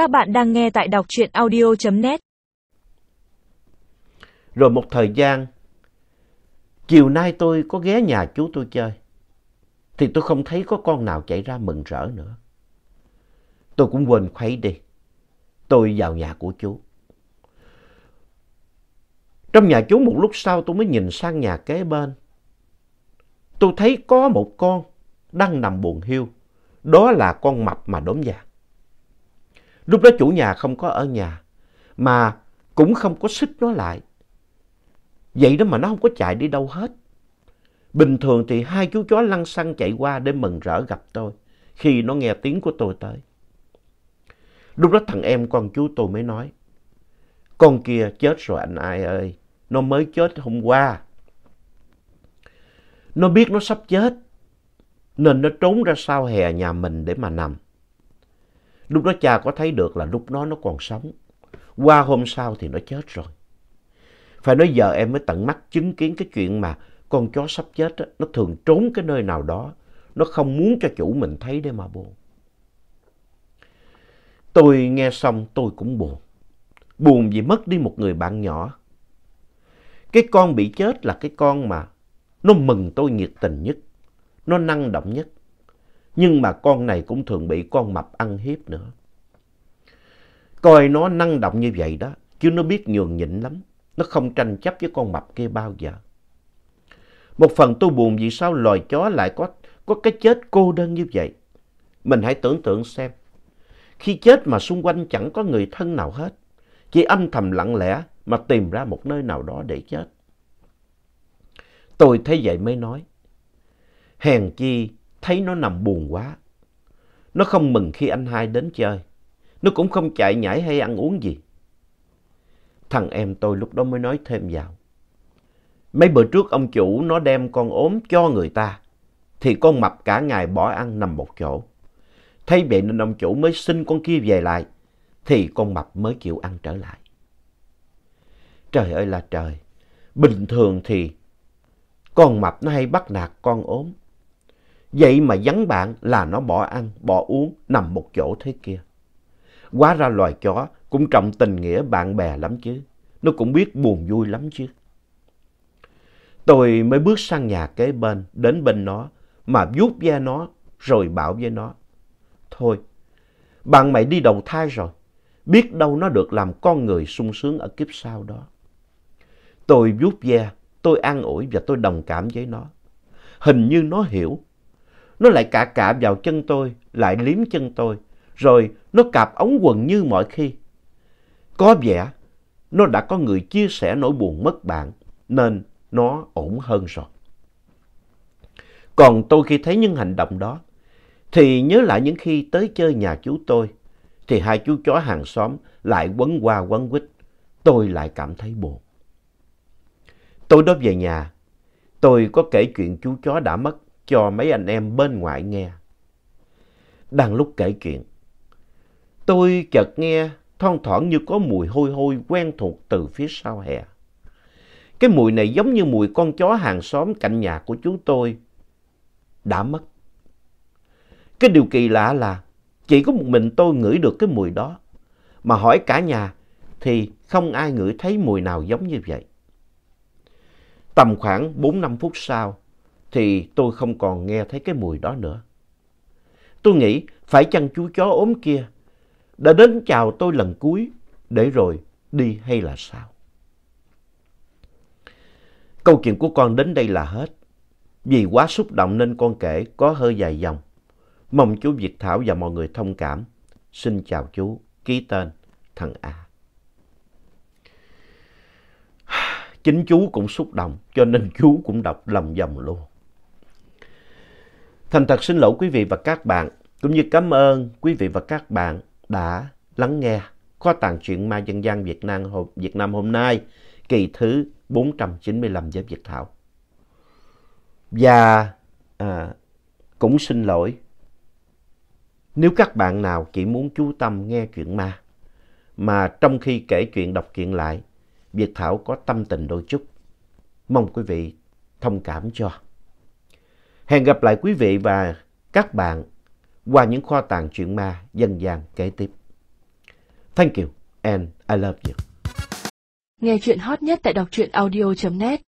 Các bạn đang nghe tại đọc truyện audio.net. Rồi một thời gian, chiều nay tôi có ghé nhà chú tôi chơi, thì tôi không thấy có con nào chạy ra mừng rỡ nữa. Tôi cũng quên khuấy đi. Tôi vào nhà của chú. Trong nhà chú một lúc sau tôi mới nhìn sang nhà kế bên. Tôi thấy có một con đang nằm buồn hiu. Đó là con mập mà đốm vàng. Lúc đó chủ nhà không có ở nhà, mà cũng không có xích nó lại. Vậy đó mà nó không có chạy đi đâu hết. Bình thường thì hai chú chó lăn xăng chạy qua để mừng rỡ gặp tôi khi nó nghe tiếng của tôi tới. Lúc đó thằng em con chú tôi mới nói, con kia chết rồi anh ai ơi, nó mới chết hôm qua. Nó biết nó sắp chết, nên nó trốn ra sau hè nhà mình để mà nằm. Lúc đó cha có thấy được là lúc đó nó còn sống. Qua hôm sau thì nó chết rồi. Phải nói giờ em mới tận mắt chứng kiến cái chuyện mà con chó sắp chết đó, nó thường trốn cái nơi nào đó. Nó không muốn cho chủ mình thấy để mà buồn. Tôi nghe xong tôi cũng buồn. Buồn vì mất đi một người bạn nhỏ. Cái con bị chết là cái con mà nó mừng tôi nhiệt tình nhất. Nó năng động nhất. Nhưng mà con này cũng thường bị con mập ăn hiếp nữa. Coi nó năng động như vậy đó, chứ nó biết nhường nhịn lắm. Nó không tranh chấp với con mập kia bao giờ. Một phần tôi buồn vì sao loài chó lại có, có cái chết cô đơn như vậy. Mình hãy tưởng tượng xem. Khi chết mà xung quanh chẳng có người thân nào hết. Chỉ âm thầm lặng lẽ mà tìm ra một nơi nào đó để chết. Tôi thấy vậy mới nói. Hèn chi thấy nó nằm buồn quá. Nó không mừng khi anh hai đến chơi. Nó cũng không chạy nhảy hay ăn uống gì. Thằng em tôi lúc đó mới nói thêm vào. Mấy bữa trước ông chủ nó đem con ốm cho người ta. Thì con mập cả ngày bỏ ăn nằm một chỗ. Thấy vậy nên ông chủ mới xin con kia về lại. Thì con mập mới chịu ăn trở lại. Trời ơi là trời. Bình thường thì con mập nó hay bắt nạt con ốm. Vậy mà vắng bạn là nó bỏ ăn, bỏ uống, nằm một chỗ thế kia. Quá ra loài chó cũng trọng tình nghĩa bạn bè lắm chứ. Nó cũng biết buồn vui lắm chứ. Tôi mới bước sang nhà kế bên, đến bên nó, mà vuốt ve nó, rồi bảo với nó. Thôi, bạn mày đi đầu thai rồi. Biết đâu nó được làm con người sung sướng ở kiếp sau đó. Tôi vuốt ve, tôi an ủi và tôi đồng cảm với nó. Hình như nó hiểu nó lại cạ cạ vào chân tôi, lại liếm chân tôi, rồi nó cạp ống quần như mọi khi. Có vẻ nó đã có người chia sẻ nỗi buồn mất bạn, nên nó ổn hơn rồi. Còn tôi khi thấy những hành động đó, thì nhớ lại những khi tới chơi nhà chú tôi, thì hai chú chó hàng xóm lại quấn qua quấn quýt, tôi lại cảm thấy buồn. Tôi đó về nhà, tôi có kể chuyện chú chó đã mất cho mấy anh em bên ngoài nghe. Đang lúc kể chuyện, tôi chợt nghe thoang thoảng như có mùi hôi hôi quen thuộc từ phía sau hè. Cái mùi này giống như mùi con chó hàng xóm cạnh nhà của chú tôi đã mất. Cái điều kỳ lạ là chỉ có một mình tôi ngửi được cái mùi đó. Mà hỏi cả nhà thì không ai ngửi thấy mùi nào giống như vậy. Tầm khoảng 4-5 phút sau, thì tôi không còn nghe thấy cái mùi đó nữa. Tôi nghĩ phải chăng chú chó ốm kia đã đến chào tôi lần cuối để rồi đi hay là sao? Câu chuyện của con đến đây là hết. Vì quá xúc động nên con kể có hơi dài dòng. Mong chú Việt Thảo và mọi người thông cảm. Xin chào chú, ký tên thằng A. Chính chú cũng xúc động cho nên chú cũng đọc lòng dòng luôn. Thành thật xin lỗi quý vị và các bạn, cũng như cảm ơn quý vị và các bạn đã lắng nghe kho tàng truyện ma dân gian Việt Nam, Việt Nam hôm nay, kỳ thứ 495 với Việt Thảo. Và à, cũng xin lỗi nếu các bạn nào chỉ muốn chú tâm nghe chuyện ma, mà trong khi kể chuyện đọc chuyện lại, Việt Thảo có tâm tình đôi chút. Mong quý vị thông cảm cho. Hẹn gặp lại quý vị và các bạn qua những kho tàng truyện ma dân gian kế tiếp. Thank you and I love you. Nghe chuyện hot nhất tại đọc truyện audio.net